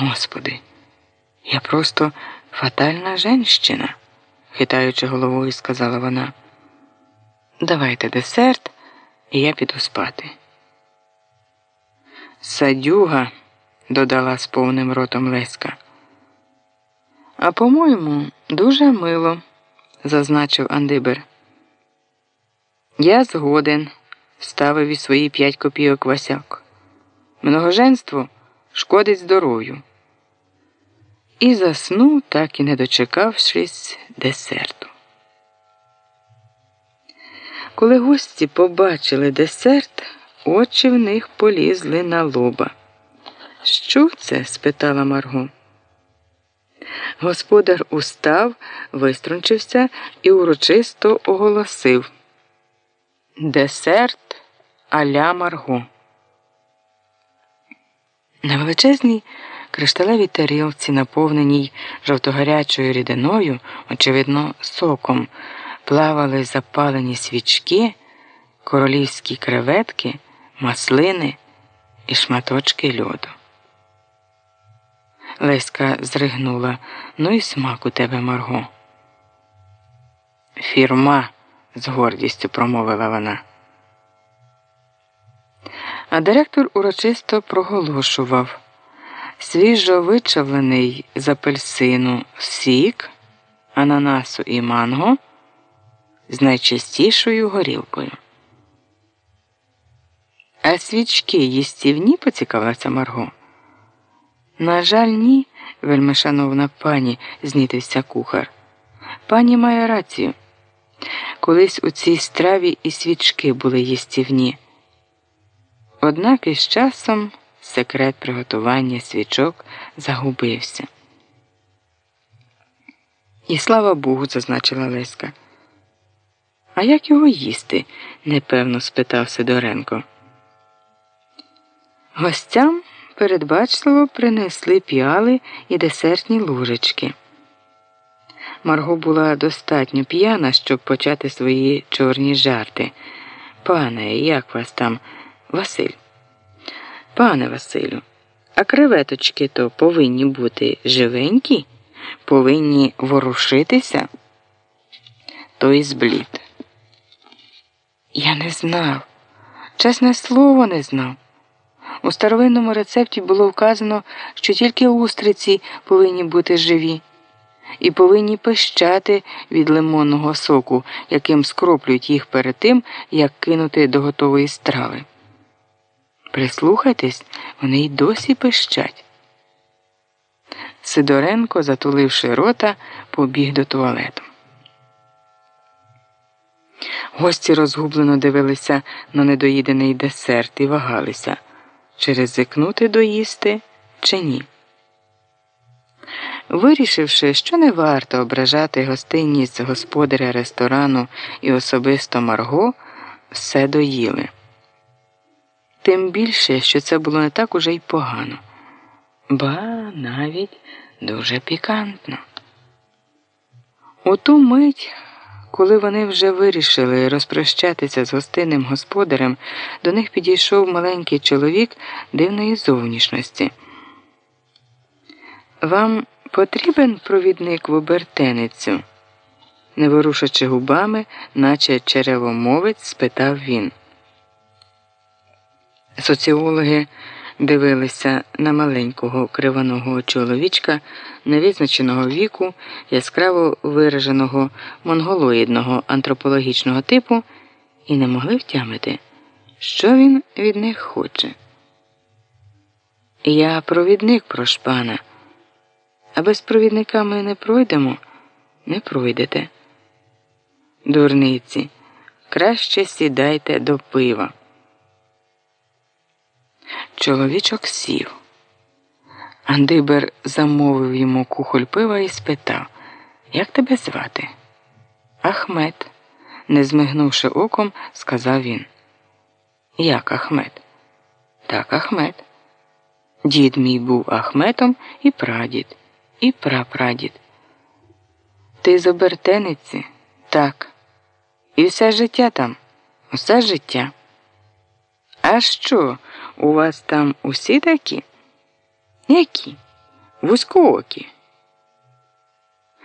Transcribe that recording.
Господи, я просто фатальна женщина, хитаючи головою, сказала вона. Давайте десерт, і я піду спати. Садюга, додала з повним ротом Леська. А по-моєму, дуже мило, зазначив Андибер. Я згоден, ставив і свої п'ять копійок Васяк. Многоженство шкодить здоров'ю. І заснув, так і не дочекавшись десерту. Коли гості побачили десерт, очі в них полізли на лоба. Що це? спитала Марго. Господар устав, виструнчився і урочисто оголосив Десерт аля Марго. На величезній кришталевій тарілці, наповненій жовтогарячою рідиною, очевидно, соком, плавали запалені свічки, королівські креветки, маслини і шматочки льоду. Леська зригнула. Ну і смак у тебе, Марго. Фірма, з гордістю промовила вона. А директор урочисто проголошував свіжо вичавлений з апельсину сік, ананасу і манго з найчистішою горілкою. А свічки їстівні поцікавилася Марго. На жаль, ні, вельми шановна пані, знітився кухар. Пані має рацію. Колись у цій страві і свічки були їстівні. Однак із часом секрет приготування свічок загубився. І слава Богу, зазначила Леська. А як його їсти? непевно спитав Сидоренко. Гостям передбачливо принесли п'яли і десертні ложечки. Марго була достатньо п'яна, щоб почати свої чорні жарти. Пане, як вас там, Василь? Пане Василю, а креветочки то повинні бути живенькі, повинні ворушитися? Той зблід. Я не знав, чесне слово, не знав. У старовинному рецепті було вказано, що тільки устриці повинні бути живі і повинні пищати від лимонного соку, яким скроплюють їх перед тим, як кинути до готової страви. Прислухайтесь, вони й досі пищать. Сидоренко, затуливши рота, побіг до туалету. Гості розгублено дивилися на недоїдений десерт і вагалися чи ризикнути доїсти, чи ні. Вирішивши, що не варто ображати гостинність господаря ресторану і особисто Марго, все доїли. Тим більше, що це було не так уже й погано, ба навіть дуже пікантно. У ту мить коли вони вже вирішили розпрощатися з гостинним господарем, до них підійшов маленький чоловік дивної зовнішності. Вам потрібен провідник в обертеницю? не ворушачи губами, наче черевомовець, спитав він. Соціологи дивилися на маленького криваного чоловічка невизначеного віку, яскраво вираженого монголоїдного антропологічного типу, і не могли втямити, що він від них хоче. Я провідник прошпана, а без провідника ми не пройдемо, не пройдете. Дурниці, краще сідайте до пива. Чоловічок сів. Андибер замовив йому кухоль пива і спитав, як тебе звати? Ахмед, не змигнувши оком, сказав він. Як Ахмед? Так, Ахмед. Дід мій був Ахметом і прадід, і прапрадід. Ти з обертениці? Так. І все життя там, усе життя. А що, у вас там усі такі? Які? вузькоокі.